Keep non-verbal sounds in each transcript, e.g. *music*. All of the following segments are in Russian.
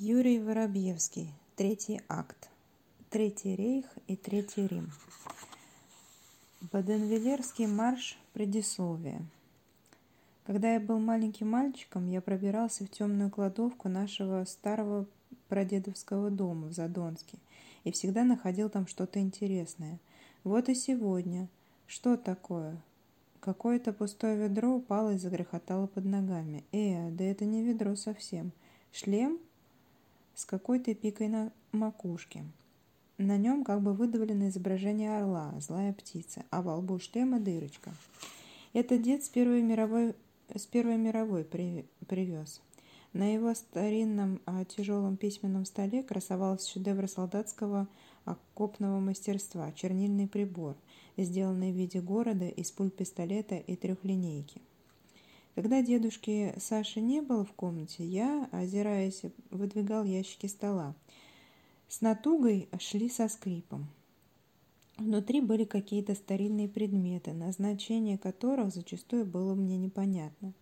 Юрий Воробьевский. Третий акт. Третий рейх и Третий Рим. Баденвиллерский марш. Предисловие. Когда я был маленьким мальчиком, я пробирался в темную кладовку нашего старого прадедовского дома в Задонске и всегда находил там что-то интересное. Вот и сегодня. Что такое? Какое-то пустое ведро упало и загрохотало под ногами. Э, да это не ведро совсем. Шлем? С какой-то пикой на макушке. На нем как бы выдавлено изображение орла, злая птица, а во лбу шлема дырочка. Это дед с Первой мировой, с Первой мировой при, привез. На его старинном а, тяжелом письменном столе красовался шедевр солдатского окопного мастерства – чернильный прибор, сделанный в виде города из пуль пистолета и трехлинейки. Когда дедушки Саши не было в комнате, я, озираясь, выдвигал ящики стола. С натугой шли со скрипом. Внутри были какие-то старинные предметы, назначение которых зачастую было мне непонятно.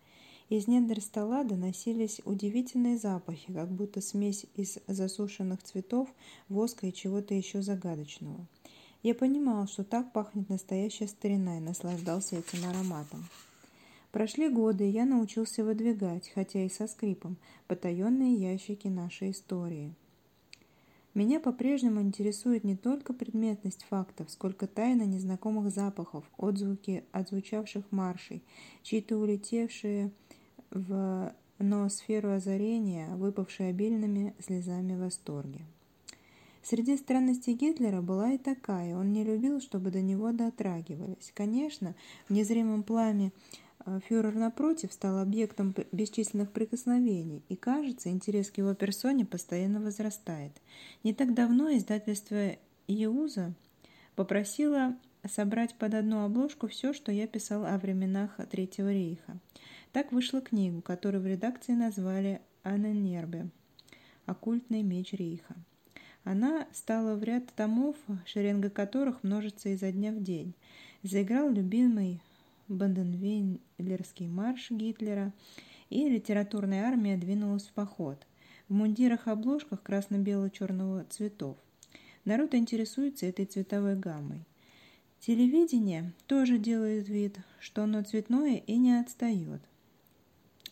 Из недр стола доносились удивительные запахи, как будто смесь из засушенных цветов, воска и чего-то еще загадочного. Я понимал, что так пахнет настоящая старина и наслаждался этим ароматом. Прошли годы, я научился выдвигать, хотя и со скрипом, потаенные ящики нашей истории. Меня по-прежнему интересует не только предметность фактов, сколько тайна незнакомых запахов, отзвуки отзвучавших маршей, чьи-то улетевшие в ноосферу озарения, выпавшие обильными слезами восторги. Среди странностей Гитлера была и такая. Он не любил, чтобы до него дотрагивались. Конечно, в незримом пламя а фюрер, напротив, стал объектом бесчисленных прикосновений, и, кажется, интерес к его персоне постоянно возрастает. Не так давно издательство «Еуза» попросило собрать под одну обложку все, что я писал о временах Третьего рейха. Так вышла книгу, которую в редакции назвали «Анненербе» – «Оккультный меч рейха». Она стала в ряд томов, шеренга которых множится изо дня в день. Заиграл любимый Банденвейлерский марш Гитлера, и литературная армия двинулась в поход. В мундирах-обложках красно-бело-черного цветов. Народ интересуется этой цветовой гаммой. Телевидение тоже делает вид, что оно цветное и не отстает.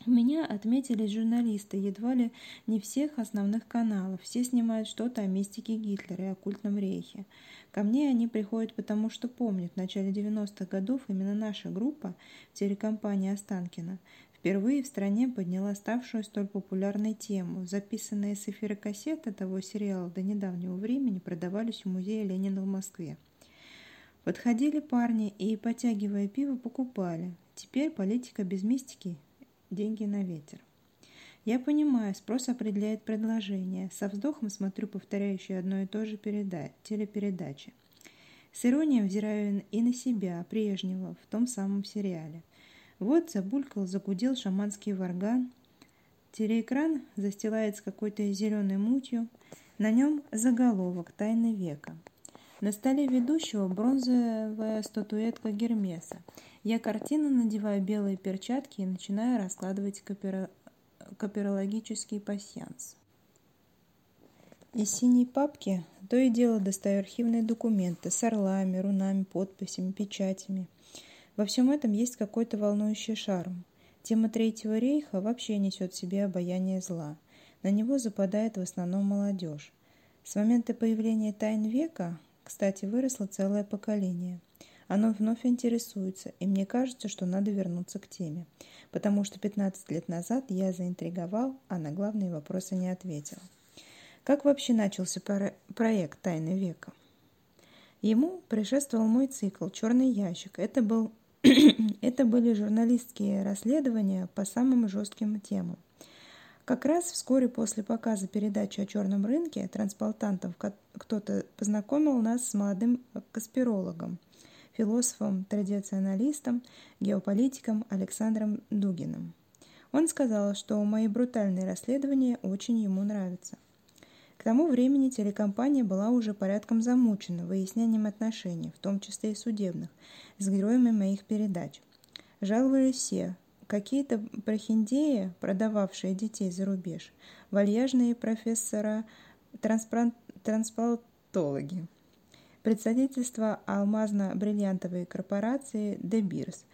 Меня отметились журналисты едва ли не всех основных каналов. Все снимают что-то о мистике Гитлера и оккультном рейхе. Ко мне они приходят потому, что помнят, в начале 90-х годов именно наша группа, телекомпания Останкина, впервые в стране подняла ставшую столь популярной тему. Записанные с эфира кассеты того сериала до недавнего времени продавались в музее Ленина в Москве. Подходили парни и, потягивая пиво, покупали. Теперь политика без мистики деньги на ветер. Я понимаю, спрос определяет предложение. Со вздохом смотрю повторяющие одно и то же переда... телепередачи. С иронией взираю и на себя, прежнего, в том самом сериале. Вот забулькал, загудел шаманский варган. Телеэкран застилается какой-то зеленой мутью. На нем заголовок «Тайны века». На столе ведущего бронзовая статуэтка Гермеса. Я картинно надеваю белые перчатки и начинаю раскладывать копира... копирологический пасьянс. Из синей папки то и дело достаю архивные документы с орлами, рунами, подписями, печатями. Во всем этом есть какой-то волнующий шарм. Тема Третьего рейха вообще несет в себе обаяние зла. На него западает в основном молодежь. С момента появления «Тайн века», кстати, выросло целое поколение – оно вновь интересуется, и мне кажется, что надо вернуться к теме, потому что 15 лет назад я заинтриговал, а на главные вопросы не ответил. Как вообще начался проект «Тайны века»? Ему предшествовал мой цикл «Черный ящик». Это, был, *clears throat* это были журналистские расследования по самым жестким темам. Как раз вскоре после показа передачи о черном рынке трансплантантов кто-то познакомил нас с молодым конспирологом – философом-традиционалистом, геополитиком Александром Дугиным. Он сказал, что мои брутальные расследования очень ему нравятся. К тому времени телекомпания была уже порядком замучена выяснением отношений, в том числе и судебных, с героями моих передач. Жаловались все, какие-то прохиндеи, продававшие детей за рубеж, вальяжные профессора трансплантологи, представительство алмазно-бриллиантовой корпорации «Де Бирс»,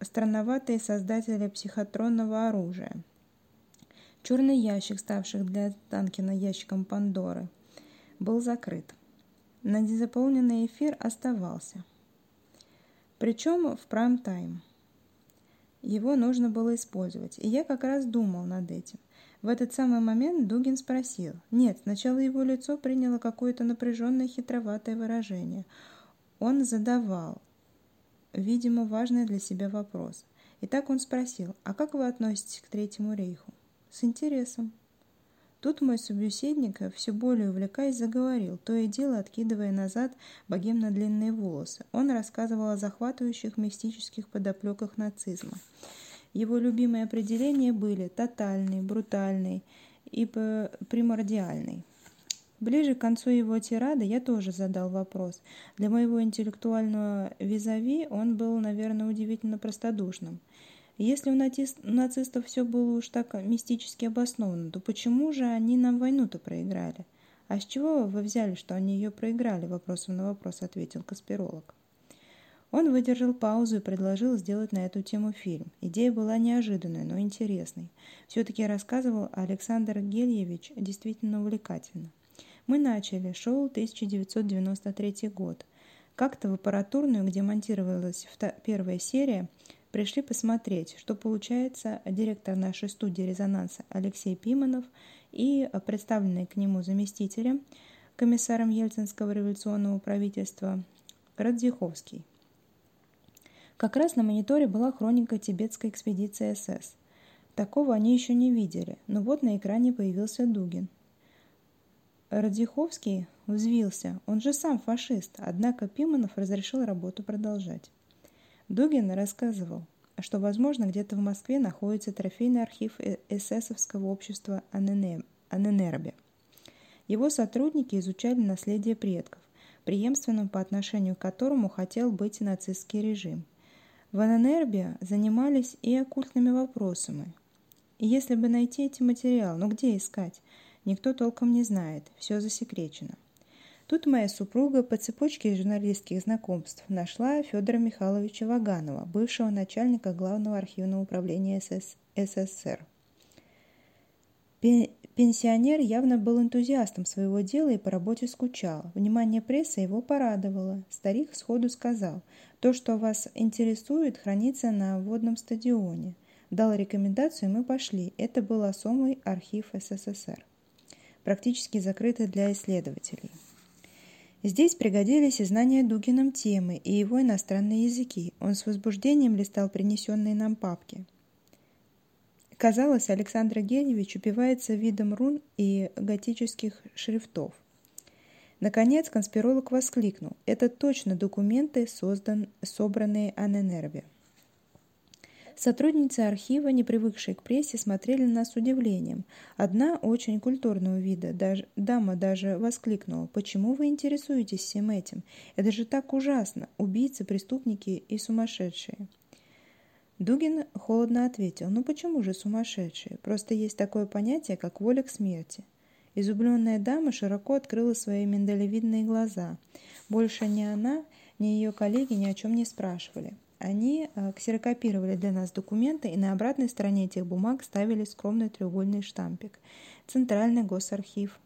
странноватые создатели психотронного оружия, черный ящик, ставший для Танкина ящиком Пандоры, был закрыт. На незаполненный эфир оставался. Причем в прайм-тайм. Его нужно было использовать, и я как раз думал над этим. В этот самый момент Дугин спросил. Нет, сначала его лицо приняло какое-то напряженное хитроватое выражение. Он задавал, видимо, важный для себя вопрос. И так он спросил, а как вы относитесь к Третьему рейху? С интересом. Тут мой собеседник, все более увлекаясь, заговорил, то и дело откидывая назад богемно-длинные волосы. Он рассказывал о захватывающих мистических подоплеках нацизма. Его любимые определения были тотальный, брутальный и примордиальный. Ближе к концу его тирады я тоже задал вопрос. Для моего интеллектуального визави он был, наверное, удивительно простодушным – если у нацистов все было уж так мистически обосновано, то почему же они нам войну-то проиграли? А с чего вы взяли, что они ее проиграли? Вопросом на вопрос ответил конспиролог. Он выдержал паузу и предложил сделать на эту тему фильм. Идея была неожиданной, но интересной. Все-таки рассказывал Александр Гельевич действительно увлекательно. Мы начали. Шел 1993 год. Как-то в аппаратурную, где монтировалась первая серия, Пришли посмотреть, что получается директор нашей студии «Резонанса» Алексей Пиманов и представленный к нему заместителем, комиссаром Ельцинского революционного правительства Радзиховский. Как раз на мониторе была хроника тибетской экспедиции СС. Такого они еще не видели, но вот на экране появился Дугин. Радзиховский взвился, он же сам фашист, однако Пиманов разрешил работу продолжать. Дугин рассказывал, что, возможно, где-то в Москве находится трофейный архив э, эсэсовского общества Аненербе. Его сотрудники изучали наследие предков, преемственным по отношению к которому хотел быть нацистский режим. В Аненербе занимались и оккультными вопросами. И если бы найти эти материалы, ну где искать? Никто толком не знает, все засекречено. Тут моя супруга по цепочке журналистских знакомств нашла Федора Михайловича Ваганова, бывшего начальника Главного архивного управления СС... СССР. Пенсионер явно был энтузиастом своего дела и по работе скучал. Внимание прессы его порадовало. Старик сходу сказал, то, что вас интересует, хранится на водном стадионе. Дал рекомендацию, мы пошли. Это был особый архив СССР, практически закрытый для исследователей. Здесь пригодились и знания Дугином темы, и его иностранные языки. Он с возбуждением листал принесенные нам папки. Казалось, Александр Геневич упивается видом рун и готических шрифтов. Наконец конспиролог воскликнул. Это точно документы, создан, собранные Аненербе. Сотрудницы архива, не привыкшие к прессе, смотрели на нас с удивлением. Одна, очень культурного вида, даже, дама даже воскликнула. «Почему вы интересуетесь всем этим? Это же так ужасно! Убийцы, преступники и сумасшедшие!» Дугин холодно ответил. «Ну почему же сумасшедшие? Просто есть такое понятие, как воля к смерти». Изумленная дама широко открыла свои миндалевидные глаза. Больше ни она, ни ее коллеги ни о чем не спрашивали. Они э, ксерокопировали для нас документы и на обратной стороне этих бумаг ставили скромный треугольный штампик. Центральный госархив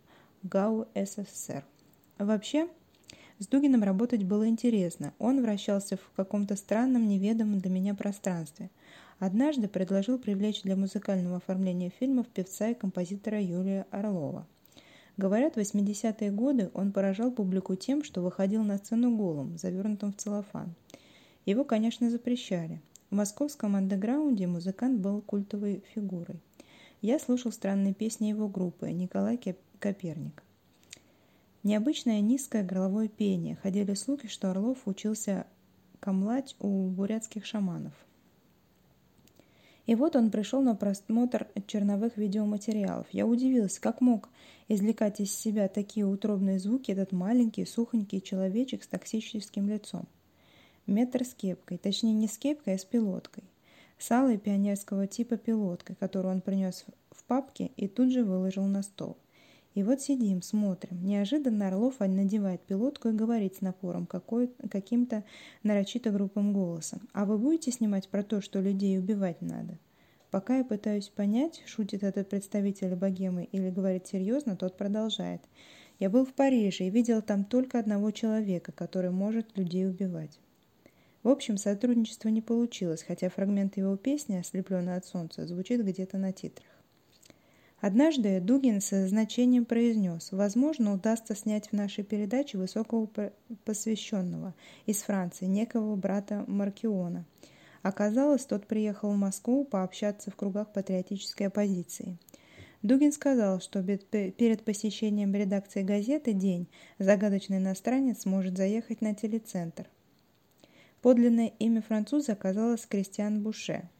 ГАУ СССР. Вообще, с Дугином работать было интересно. Он вращался в каком-то странном, неведомом для меня пространстве. Однажды предложил привлечь для музыкального оформления фильмов певца и композитора Юрия Орлова. Говорят, в 80-е годы он поражал публику тем, что выходил на сцену голым, завернутым в целлофан. Его, конечно, запрещали. В московском андеграунде музыкант был культовой фигурой. Я слушал странные песни его группы «Николай Коперник». Необычное низкое горловое пение. Ходили слухи, что Орлов учился камлать у бурятских шаманов. И вот он пришел на просмотр черновых видеоматериалов. Я удивился, как мог извлекать из себя такие утробные звуки этот маленький, сухонький человечек с токсическим лицом метр с кепкой, точнее не с кепкой, а с пилоткой. с алой пионерского типа пилоткой, которую он принес в папке и тут же выложил на стол. И вот сидим, смотрим. Неожиданно Орлов надевает пилотку и говорит с напором каким-то нарочито грубым голосом. «А вы будете снимать про то, что людей убивать надо?» Пока я пытаюсь понять, шутит этот представитель богемы или говорит серьезно, тот продолжает. «Я был в Париже и видел там только одного человека, который может людей убивать». В общем, сотрудничество не получилось, хотя фрагмент его песни, ослепленный от солнца, звучит где-то на титрах. Однажды Дугин со значением произнес, возможно, удастся снять в нашей передаче высокого посвященного из Франции, некого брата Маркиона. Оказалось, тот приехал в Москву пообщаться в кругах патриотической оппозиции. Дугин сказал, что перед посещением редакции газеты «День» загадочный иностранец может заехать на телецентр. Подлинное имя француза оказалось Кристиан Буше –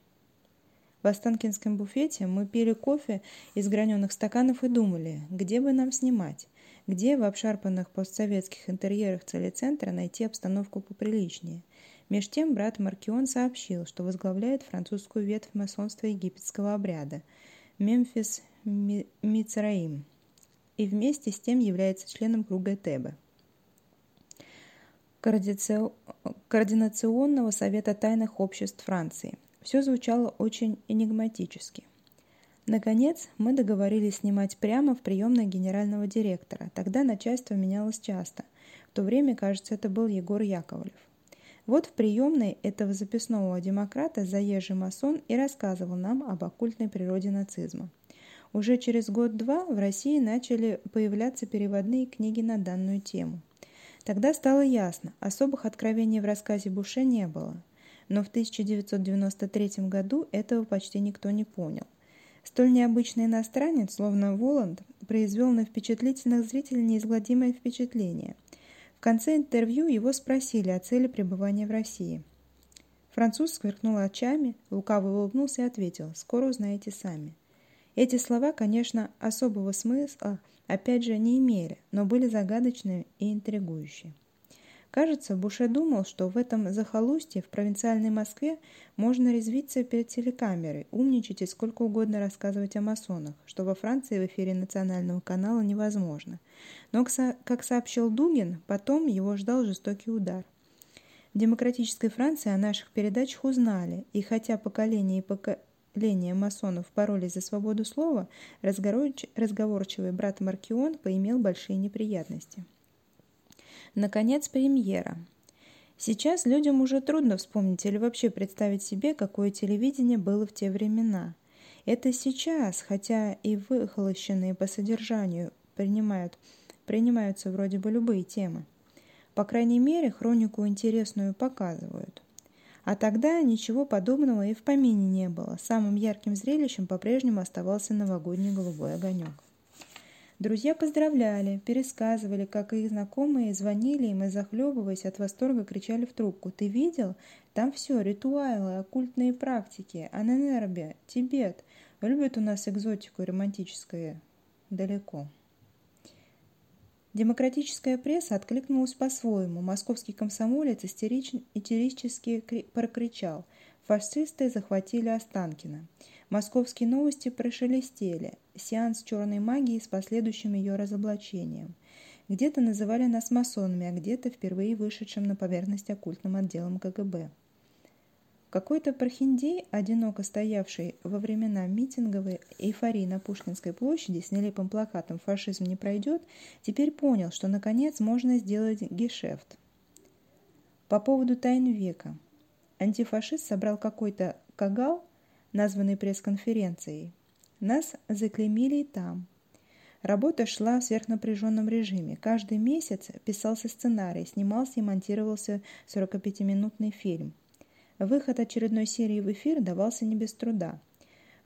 в Останкинском буфете мы пили кофе из граненых стаканов и думали, где бы нам снимать, где в обшарпанных постсоветских интерьерах телецентра найти обстановку поприличнее. Меж тем брат Маркион сообщил, что возглавляет французскую ветвь масонства египетского обряда – Мемфис Мицраим, и вместе с тем является членом круга Этэбе. Координационного совета тайных обществ Франции – все звучало очень энигматически. Наконец, мы договорились снимать прямо в приемной генерального директора. Тогда начальство менялось часто. В то время, кажется, это был Егор Яковлев. Вот в приемной этого записного демократа заезжий масон и рассказывал нам об оккультной природе нацизма. Уже через год-два в России начали появляться переводные книги на данную тему. Тогда стало ясно, особых откровений в рассказе Буше не было – но в 1993 году этого почти никто не понял. Столь необычный иностранец, словно Воланд, произвел на впечатлительных зрителей неизгладимое впечатление. В конце интервью его спросили о цели пребывания в России. Француз сверкнул очами, лукаво улыбнулся и ответил «Скоро узнаете сами». Эти слова, конечно, особого смысла, опять же, не имели, но были загадочными и интригующие. Кажется, Буше думал, что в этом захолустье в провинциальной Москве можно резвиться перед телекамерой, умничать и сколько угодно рассказывать о масонах, что во Франции в эфире национального канала невозможно. Но, как сообщил Дугин, потом его ждал жестокий удар. В демократической Франции о наших передачах узнали, и хотя поколение и поколение масонов боролись за свободу слова, разговорчивый брат Маркион поимел большие неприятности. Наконец, премьера. Сейчас людям уже трудно вспомнить или вообще представить себе, какое телевидение было в те времена. Это сейчас, хотя и выхолощенные по содержанию принимают, принимаются вроде бы любые темы. По крайней мере, хронику интересную показывают. А тогда ничего подобного и в помине не было. Самым ярким зрелищем по-прежнему оставался новогодний голубой огонек. Друзья поздравляли, пересказывали, как их знакомые звонили им и, захлебываясь от восторга, кричали в трубку. «Ты видел? Там все, ритуалы, оккультные практики, Аненербе, Тибет. Любят у нас экзотику романтическое далеко». Демократическая пресса откликнулась по-своему. Московский комсомолец истерически прокричал «Фашисты захватили Останкино». Московские новости прошелестели. Сеанс черной магии с последующим ее разоблачением. Где-то называли нас масонами, а где-то впервые вышедшим на поверхность оккультным отделом КГБ. Какой-то прохиндей, одиноко стоявший во времена митинговой эйфории на Пушкинской площади с нелепым плакатом «Фашизм не пройдет», теперь понял, что наконец можно сделать гешефт. По поводу тайн века. Антифашист собрал какой-то кагал – названной пресс-конференцией. Нас заклеймили и там. Работа шла в сверхнапряженном режиме. Каждый месяц писался сценарий, снимался и монтировался 45-минутный фильм. Выход очередной серии в эфир давался не без труда.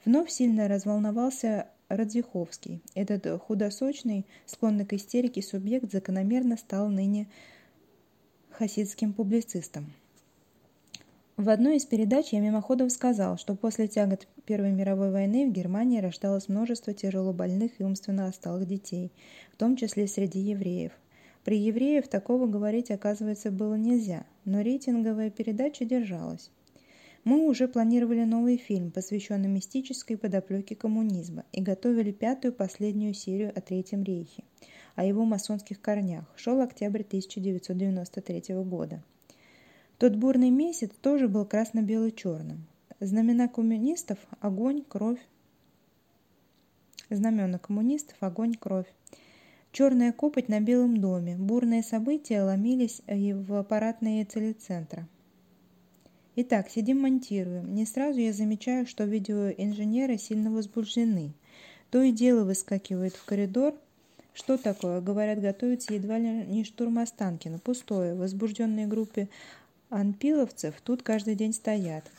Вновь сильно разволновался Радзиховский. Этот худосочный, склонный к истерике субъект закономерно стал ныне хасидским публицистом. В одной из передач я мимоходом сказал, что после тягот Первой мировой войны в Германии рождалось множество тяжелобольных и умственно отсталых детей, в том числе среди евреев. При евреев такого говорить, оказывается, было нельзя, но рейтинговая передача держалась. Мы уже планировали новый фильм, посвященный мистической подоплеке коммунизма, и готовили пятую последнюю серию о Третьем рейхе, о его масонских корнях. Шел октябрь 1993 года. Тот бурный месяц тоже был красно-бело-черным. Знамена коммунистов – огонь, кровь. Знамена коммунистов – огонь, кровь. Черная копоть на Белом доме. Бурные события ломились в аппаратные телецентра. Итак, сидим монтируем. Не сразу я замечаю, что видеоинженеры сильно возбуждены. То и дело выскакивают в коридор. Что такое? Говорят, готовится едва ли не штурм Останкина. Пустое. В возбужденной группе анпиловцев тут каждый день стоят.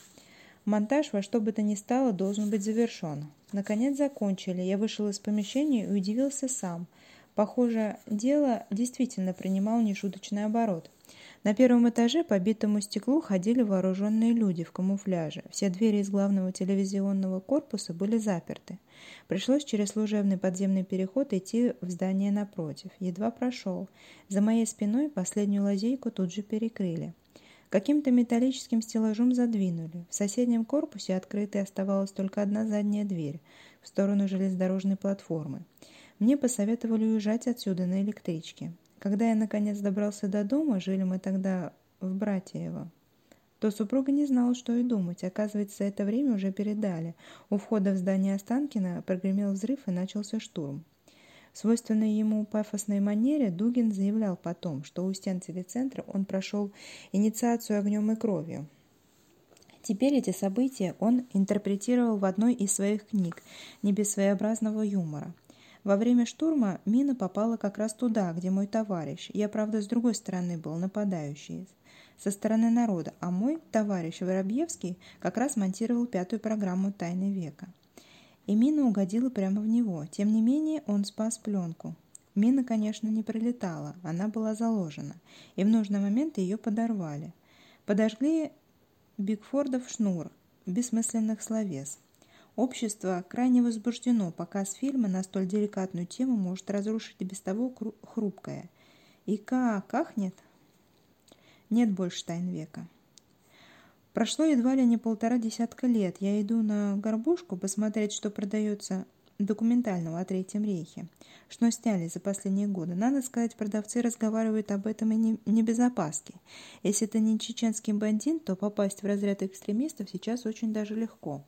Монтаж во что бы то ни стало должен быть завершен. Наконец закончили. Я вышел из помещения и удивился сам. Похоже, дело действительно принимало нешуточный оборот. На первом этаже по битому стеклу ходили вооруженные люди в камуфляже. Все двери из главного телевизионного корпуса были заперты. Пришлось через служебный подземный переход идти в здание напротив. Едва прошел. За моей спиной последнюю лазейку тут же перекрыли. Каким-то металлическим стеллажом задвинули. В соседнем корпусе открытой оставалась только одна задняя дверь в сторону железнодорожной платформы. Мне посоветовали уезжать отсюда на электричке. Когда я наконец добрался до дома, жили мы тогда в Братьево, то супруга не знала, что и думать. Оказывается, это время уже передали. У входа в здание Останкина прогремел взрыв и начался штурм. Свойственной ему пафосной манере Дугин заявлял потом, что у стен телецентра он прошел инициацию огнем и кровью. Теперь эти события он интерпретировал в одной из своих книг, не без своеобразного юмора. Во время штурма мина попала как раз туда, где мой товарищ. Я, правда, с другой стороны был, нападающий, со стороны народа, а мой товарищ Воробьевский как раз монтировал пятую программу «Тайны века» и мина угодила прямо в него. Тем не менее, он спас пленку. Мина, конечно, не пролетала, она была заложена, и в нужный момент ее подорвали. Подожгли Бигфордов шнур, бессмысленных словес. Общество крайне возбуждено, показ фильма на столь деликатную тему может разрушить и без того хрупкое. И как, ахнет? Нет больше тайн века. Прошло едва ли не полтора десятка лет. Я иду на горбушку посмотреть, что продается документального о Третьем рейхе, что сняли за последние годы. Надо сказать, продавцы разговаривают об этом и не, не без опаски. Если это не чеченский бандит, то попасть в разряд экстремистов сейчас очень даже легко.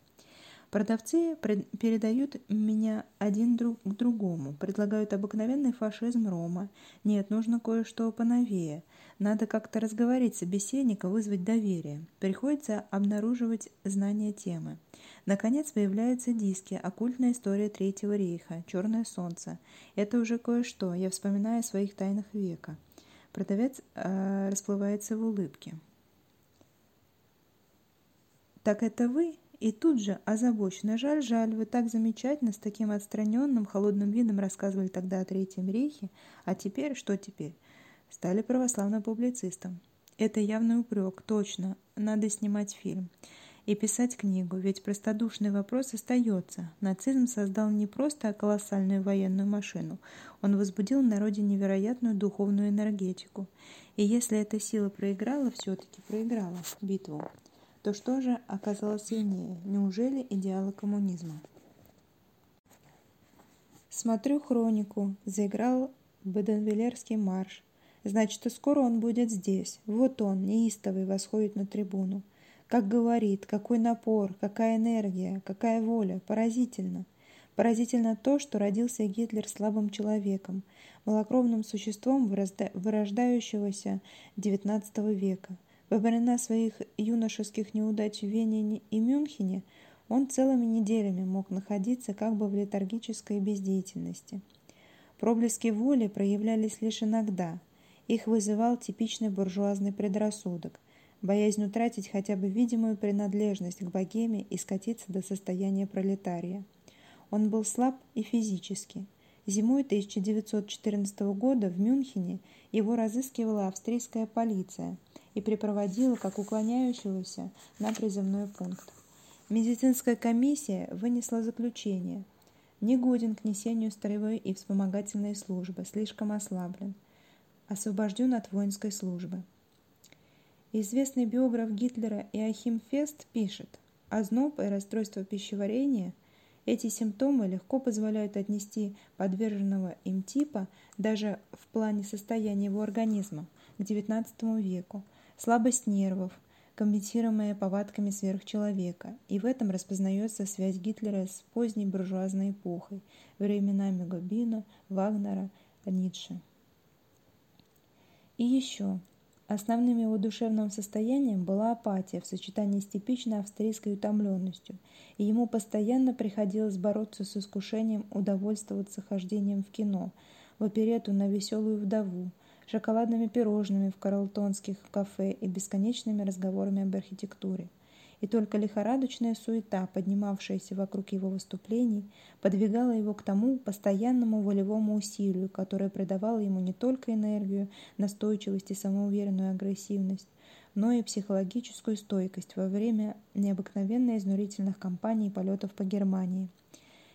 Продавцы передают меня один друг к другому, предлагают обыкновенный фашизм Рома. Нет, нужно кое-что поновее. Надо как-то разговорить собеседника, вызвать доверие. Приходится обнаруживать знание темы. Наконец появляются диски «Оккультная история Третьего рейха», «Черное солнце». Это уже кое-что. Я вспоминаю о своих тайнах века. Продавец э, расплывается в улыбке. «Так это вы?» И тут же озабоченно, жаль, жаль, вы так замечательно, с таким отстраненным, холодным видом рассказывали тогда о Третьем рейхе, а теперь, что теперь? Стали православным публицистом. Это явный упрек, точно, надо снимать фильм. И писать книгу, ведь простодушный вопрос остается. Нацизм создал не просто колоссальную военную машину, он возбудил в народе невероятную духовную энергетику. И если эта сила проиграла, все-таки проиграла битву, то что же оказалось сильнее? Неужели идеалы коммунизма? Смотрю хронику. Заиграл Баденвиллерский марш. Значит, и скоро он будет здесь. Вот он, неистовый, восходит на трибуну. Как говорит, какой напор, какая энергия, какая воля. Поразительно. Поразительно то, что родился Гитлер слабым человеком, малокровным существом вырождающегося XIX века – во времена своих юношеских неудач в Вене и Мюнхене он целыми неделями мог находиться как бы в летаргической бездеятельности. Проблески воли проявлялись лишь иногда. Их вызывал типичный буржуазный предрассудок, боязнь утратить хотя бы видимую принадлежность к богеме и скатиться до состояния пролетария. Он был слаб и физически. Зимой 1914 года в Мюнхене его разыскивала австрийская полиция – и припроводила как уклоняющегося на призывной пункт. Медицинская комиссия вынесла заключение. Негоден к несению строевой и вспомогательной службы, слишком ослаблен. Освобожден от воинской службы. Известный биограф Гитлера Иохим Фест пишет, озноб и расстройство пищеварения – эти симптомы легко позволяют отнести подверженного им типа даже в плане состояния его организма к XIX веку, слабость нервов, компенсируемая повадками сверхчеловека, и в этом распознается связь Гитлера с поздней буржуазной эпохой, временами Гобина, Вагнера, Ницше. И еще, Основным его душевным состоянием была апатия в сочетании с типичной австрийской утомленностью, и ему постоянно приходилось бороться с искушением удовольствоваться хождением в кино, в оперету на веселую вдову, шоколадными пирожными в карлтонских кафе и бесконечными разговорами об архитектуре и только лихорадочная суета, поднимавшаяся вокруг его выступлений, подвигала его к тому постоянному волевому усилию, которое придавало ему не только энергию, настойчивость и самоуверенную агрессивность, но и психологическую стойкость во время необыкновенно изнурительных кампаний и полетов по Германии.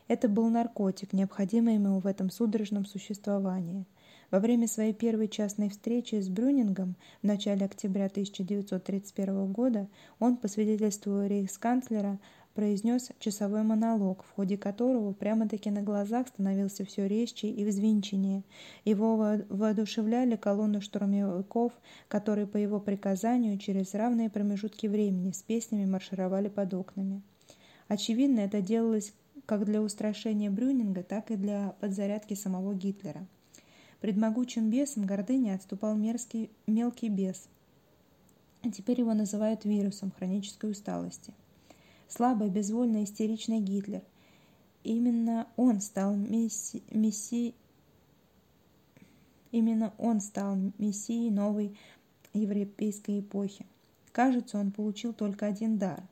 Это был наркотик, необходимый ему в этом судорожном существовании – во время своей первой частной встречи с Брюнингом в начале октября 1931 года он, по свидетельству рейхсканцлера, произнес часовой монолог, в ходе которого прямо-таки на глазах становился все резче и взвинченнее. Его воодушевляли колонны штурмовиков, которые по его приказанию через равные промежутки времени с песнями маршировали под окнами. Очевидно, это делалось как для устрашения Брюнинга, так и для подзарядки самого Гитлера. Пред могучим бесом гордыни отступал мерзкий мелкий бес. А теперь его называют вирусом хронической усталости. Слабый, безвольный, истеричный Гитлер. Именно он стал месси... месси... Именно он стал мессией новой европейской эпохи. Кажется, он получил только один дар.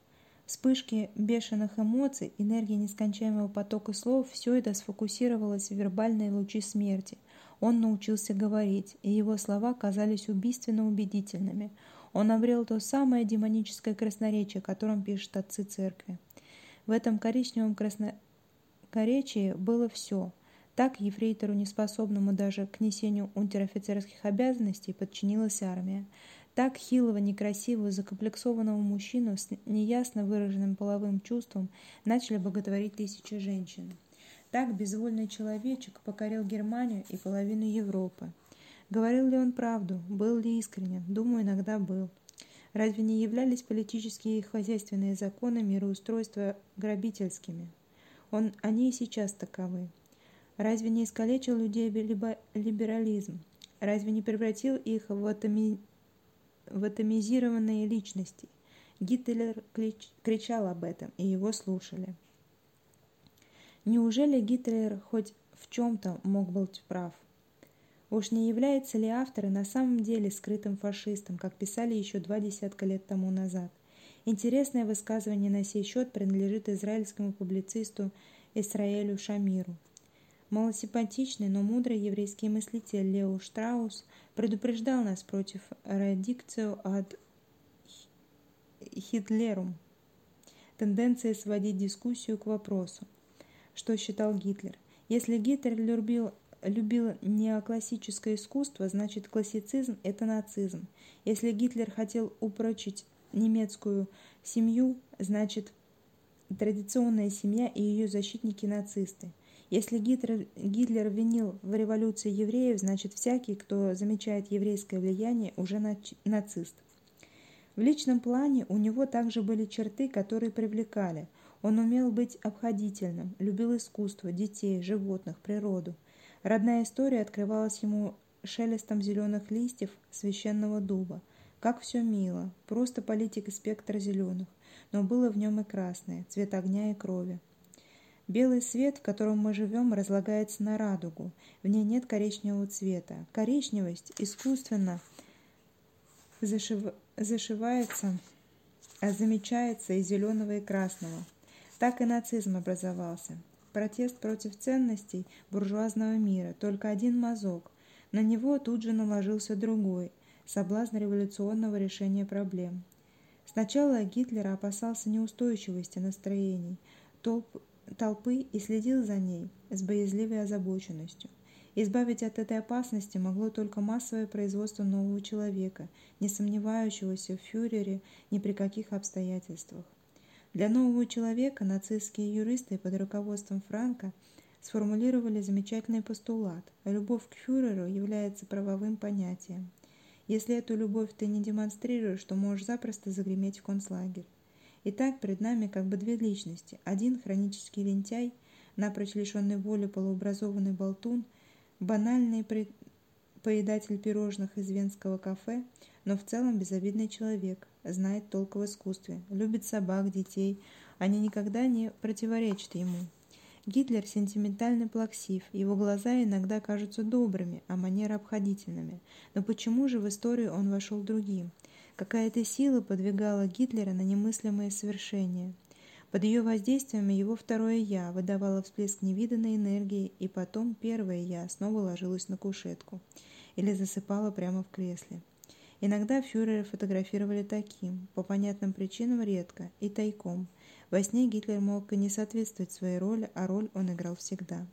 Вспышки бешеных эмоций, энергия нескончаемого потока слов – все это сфокусировалось в вербальные лучи смерти, он научился говорить, и его слова казались убийственно убедительными. Он обрел то самое демоническое красноречие, о котором пишет отцы церкви. В этом коричневом красноречии было все. Так ефрейтору, неспособному даже к несению унтер-офицерских обязанностей, подчинилась армия. Так хилого, некрасивого, закомплексованного мужчину с неясно выраженным половым чувством начали боготворить тысячи женщин. Так безвольный человечек покорил Германию и половину Европы. Говорил ли он правду? Был ли искренен? Думаю, иногда был. Разве не являлись политические и хозяйственные законы мироустройства грабительскими? Он, они и сейчас таковы. Разве не искалечил людей либерализм? Разве не превратил их в, атоми... в атомизированные личности? Гитлер кричал об этом, и его слушали. Неужели Гитлер хоть в чем-то мог быть прав? Уж не является ли автор на самом деле скрытым фашистом, как писали еще два десятка лет тому назад? Интересное высказывание на сей счет принадлежит израильскому публицисту Исраэлю Шамиру. Малосимпатичный, но мудрый еврейский мыслитель Лео Штраус предупреждал нас против reductio ad Hitlerum, тенденции сводить дискуссию к вопросу, что считал Гитлер. Если Гитлер любил, любил неоклассическое искусство, значит классицизм – это нацизм. Если Гитлер хотел упрочить немецкую семью, значит традиционная семья и ее защитники нацисты. Если Гитлер, Гитлер винил в революции евреев, значит всякий, кто замечает еврейское влияние, уже нацист. В личном плане у него также были черты, которые привлекали – он умел быть обходительным, любил искусство, детей, животных, природу. Родная история открывалась ему шелестом зеленых листьев священного дуба. Как все мило, просто политик спектра зеленых, но было в нем и красное, цвет огня и крови. Белый свет, в котором мы живем, разлагается на радугу. В ней нет коричневого цвета. Коричневость искусственно зашив... зашивается, а замечается из зеленого и красного. Так и нацизм образовался. Протест против ценностей буржуазного мира, только один мазок. На него тут же наложился другой – соблазн революционного решения проблем. Сначала Гитлер опасался неустойчивости настроений толп, толпы и следил за ней с боязливой озабоченностью. Избавить от этой опасности могло только массовое производство нового человека, не сомневающегося в фюрере ни при каких обстоятельствах. Для нового человека нацистские юристы под руководством Франка сформулировали замечательный постулат «любовь к фюреру является правовым понятием». Если эту любовь ты не демонстрируешь, то можешь запросто загреметь в концлагерь. Итак, перед нами как бы две личности. Один хронический лентяй, напрочь лишенный воли полуобразованный болтун – банальный поедатель пирожных из венского кафе, но в целом безобидный человек, знает толк в искусстве, любит собак, детей, они никогда не противоречат ему. Гитлер сентиментальный плаксив, его глаза иногда кажутся добрыми, а манеры обходительными. Но почему же в историю он вошел другим? Какая-то сила подвигала Гитлера на немыслимые совершения – под ее воздействием его второе «я» выдавало всплеск невиданной энергии, и потом первое «я» снова ложилось на кушетку или засыпало прямо в кресле. Иногда фюрера фотографировали таким, по понятным причинам редко, и тайком. Во сне Гитлер мог и не соответствовать своей роли, а роль он играл всегда.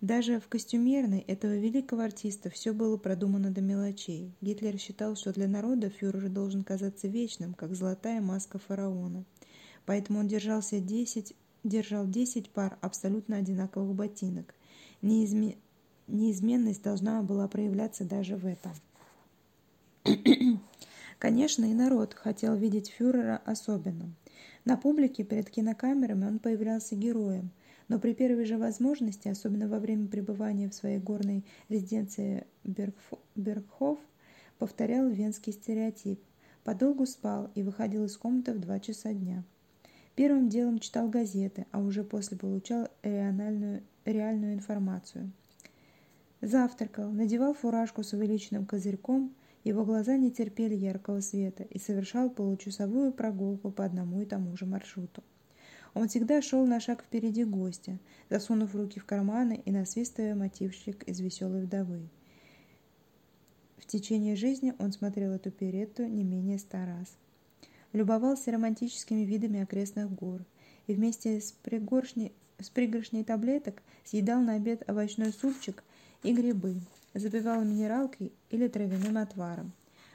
Даже в костюмерной этого великого артиста все было продумано до мелочей. Гитлер считал, что для народа фюрер должен казаться вечным, как золотая маска фараона – поэтому он держался 10, держал 10 пар абсолютно одинаковых ботинок. Неизме, неизменность должна была проявляться даже в этом. *clears throat* Конечно, и народ хотел видеть фюрера особенным. На публике перед кинокамерами он появлялся героем, но при первой же возможности, особенно во время пребывания в своей горной резиденции Бергхоф, повторял венский стереотип. Подолгу спал и выходил из комнаты в два часа дня. Первым делом читал газеты, а уже после получал реальную, реальную информацию. Завтракал, надевал фуражку с увеличенным козырьком, его глаза не терпели яркого света и совершал получасовую прогулку по одному и тому же маршруту. Он всегда шел на шаг впереди гостя, засунув руки в карманы и насвистывая мотивчик из «Веселой вдовы». В течение жизни он смотрел эту перетту не менее ста раз любовался романтическими видами окрестных гор и вместе с, пригоршней, с пригоршней таблеток съедал на обед овощной супчик и грибы, запивал минералкой или травяным отваром.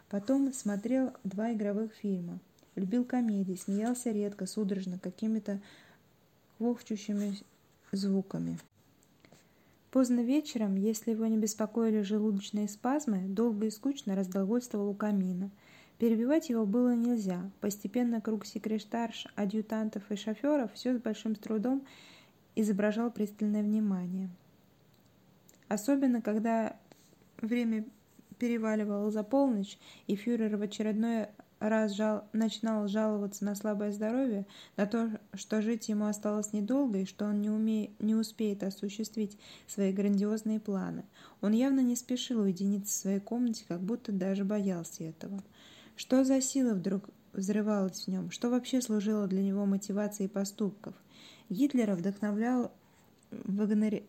Потом смотрел два игровых фильма, любил комедии, смеялся редко, судорожно, какими-то квохчущими звуками. Поздно вечером, если его не беспокоили желудочные спазмы, долго и скучно раздолгольствовал у камина – Перебивать его было нельзя. Постепенно круг секретарш, адъютантов и шоферов все с большим трудом изображал пристальное внимание. Особенно, когда время переваливало за полночь, и фюрер в очередной раз жал, начинал жаловаться на слабое здоровье, на то, что жить ему осталось недолго и что он не, уме... не успеет осуществить свои грандиозные планы. Он явно не спешил уединиться в своей комнате, как будто даже боялся этого. Что за сила вдруг взрывалась в нем? Что вообще служило для него мотивацией поступков? Гитлера вдохновлял вагнери...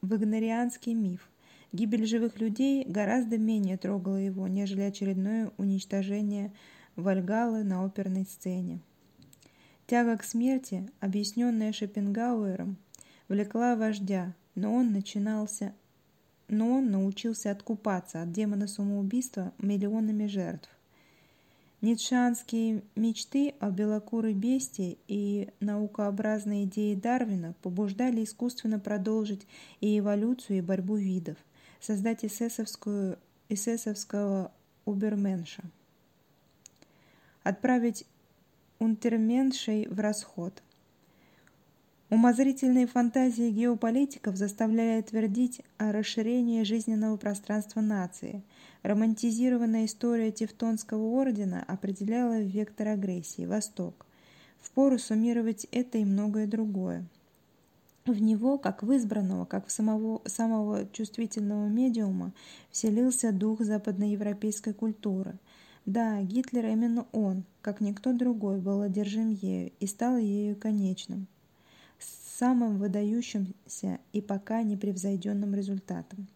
вагнерианский миф. Гибель живых людей гораздо менее трогала его, нежели очередное уничтожение Вальгалы на оперной сцене. Тяга к смерти, объясненная Шопенгауэром, влекла вождя, но он начинался но он научился откупаться от демона самоубийства миллионами жертв. Ницшанские мечты о белокурой бестии и наукообразные идеи Дарвина побуждали искусственно продолжить и эволюцию, и борьбу видов, создать эсэсовскую, эсэсовского уберменша, отправить унтерменшей в расход – Умозрительные фантазии геополитиков заставляли твердить о расширении жизненного пространства нации. Романтизированная история Тевтонского ордена определяла вектор агрессии – Восток. Впору суммировать это и многое другое. В него, как в избранного, как в самого, самого чувствительного медиума, вселился дух западноевропейской культуры. Да, Гитлер именно он, как никто другой, был одержим ею и стал ею конечным самым выдающимся и пока непревзойденным результатом.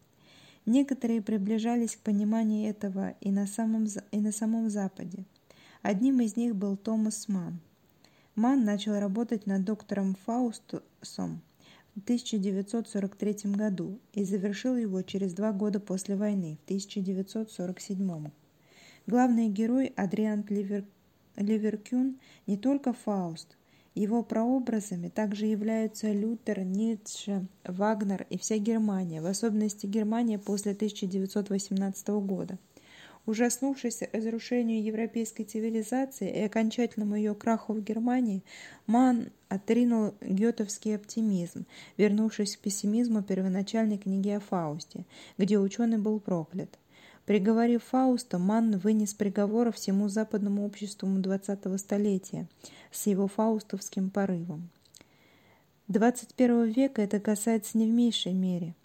Некоторые приближались к пониманию этого и на, самом, и на самом Западе. Одним из них был Томас Манн. Манн начал работать над доктором Фаустусом 1943 году и завершил его через два года после войны, в 1947. Главный герой Адриан Ливер... Ливеркюн не только Фауст, его прообразами также являются Лютер, Ницше, Вагнер и вся Германия, в особенности Германия после 1918 года. Ужаснувшись разрушению европейской цивилизации и окончательному ее краху в Германии, Ман отринул гетовский оптимизм, вернувшись к пессимизму первоначальной книги о Фаусте, где ученый был проклят. Приговорив Фауста, Манн вынес приговор всему западному обществу XX столетия с его фаустовским порывом. 21 века это касается не в меньшей мере,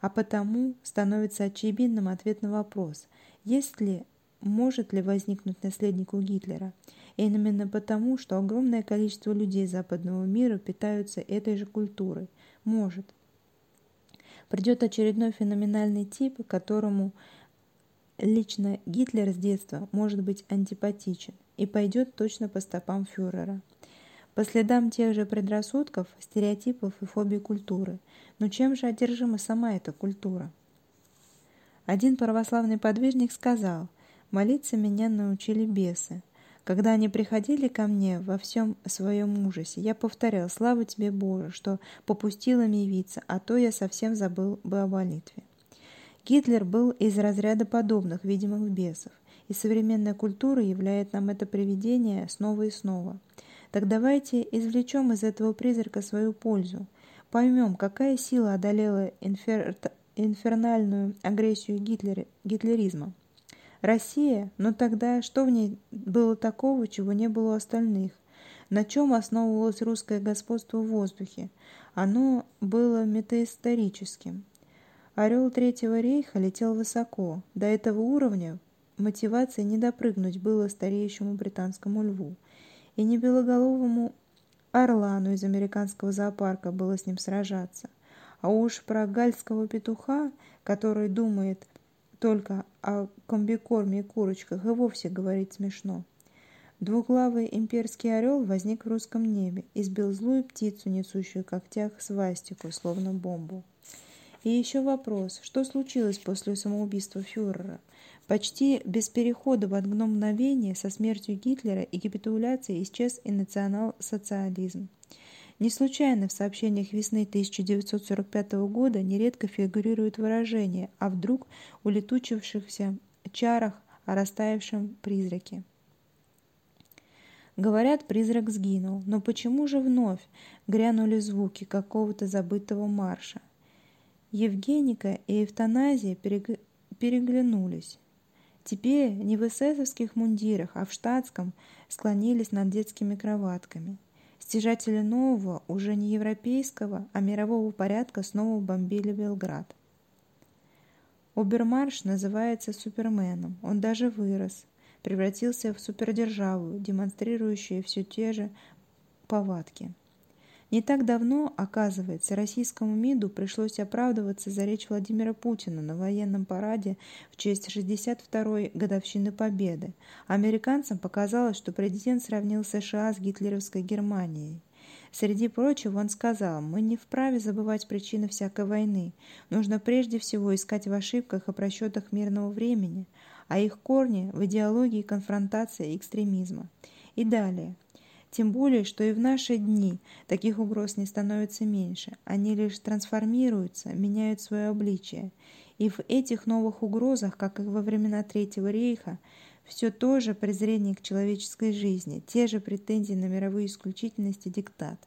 а потому становится очевидным ответ на вопрос, есть ли, может ли возникнуть наследник у Гитлера, и именно потому, что огромное количество людей западного мира питаются этой же культурой. Может. Придет очередной феноменальный тип, которому Лично Гитлер с детства может быть антипатичен и пойдет точно по стопам фюрера. По следам тех же предрассудков, стереотипов и фобий культуры. Но чем же одержима сама эта культура? Один православный подвижник сказал, «Молиться меня научили бесы. Когда они приходили ко мне во всем своем ужасе, я повторял, слава тебе, Боже, что попустила им явиться, а то я совсем забыл бы о молитве». Гитлер был из разряда подобных видимых бесов, и современная культура являет нам это привидение снова и снова. Так давайте извлечем из этого призрака свою пользу, поймем, какая сила одолела инфер... инфернальную агрессию Гитлера... гитлеризма. Россия, но тогда что в ней было такого, чего не было у остальных? На чем основывалось русское господство в воздухе? Оно было метаисторическим. Орел Третьего рейха летел высоко. До этого уровня мотивации не допрыгнуть было стареющему британскому льву. И не белоголовому орлану из американского зоопарка было с ним сражаться. А уж про гальского петуха, который думает только о комбикорме и курочках, и вовсе говорить смешно. Двуглавый имперский орел возник в русском небе и сбил злую птицу, несущую когтях свастику, словно бомбу. И еще вопрос, что случилось после самоубийства фюрера? Почти без перехода в одно мгновение со смертью Гитлера и капитуляцией исчез и национал-социализм. Не случайно в сообщениях весны 1945 года нередко фигурирует выражение о вдруг улетучившихся чарах о растаявшем призраке. Говорят, призрак сгинул, но почему же вновь грянули звуки какого-то забытого марша? Евгеника и Эвтаназия переглянулись. Теперь не в эсэсовских мундирах, а в штатском склонились над детскими кроватками. Стяжатели нового, уже не европейского, а мирового порядка снова бомбили Белград. Обермарш называется Суперменом. Он даже вырос, превратился в супердержаву, демонстрирующую все те же повадки. Не так давно, оказывается, российскому МИДу пришлось оправдываться за речь Владимира Путина на военном параде в честь 62-й годовщины Победы. Американцам показалось, что президент сравнил США с гитлеровской Германией. Среди прочего он сказал, мы не вправе забывать причины всякой войны. Нужно прежде всего искать в ошибках и просчетах мирного времени, а их корни в идеологии конфронтации и экстремизма. И далее. Тем более, что и в наши дни таких угроз не становится меньше. Они лишь трансформируются, меняют свое обличие. И в этих новых угрозах, как и во времена Третьего рейха, все то же презрение к человеческой жизни, те же претензии на мировую исключительность и диктат.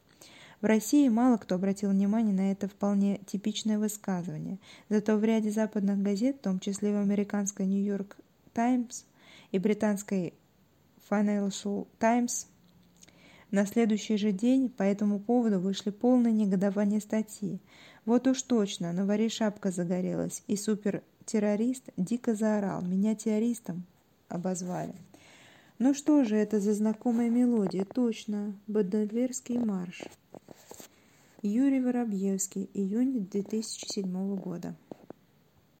В России мало кто обратил внимание на это вполне типичное высказывание. Зато в ряде западных газет, в том числе в американской «Нью-Йорк Таймс» и британской Financial Times, на следующий же день по этому поводу вышли полные негодования статьи. Вот уж точно, на варе шапка загорелась, и супертеррорист дико заорал. Меня террористом обозвали. Ну что же это за знакомая мелодия? Точно, Бадлерский марш. Юрий Воробьевский, июнь 2007 года.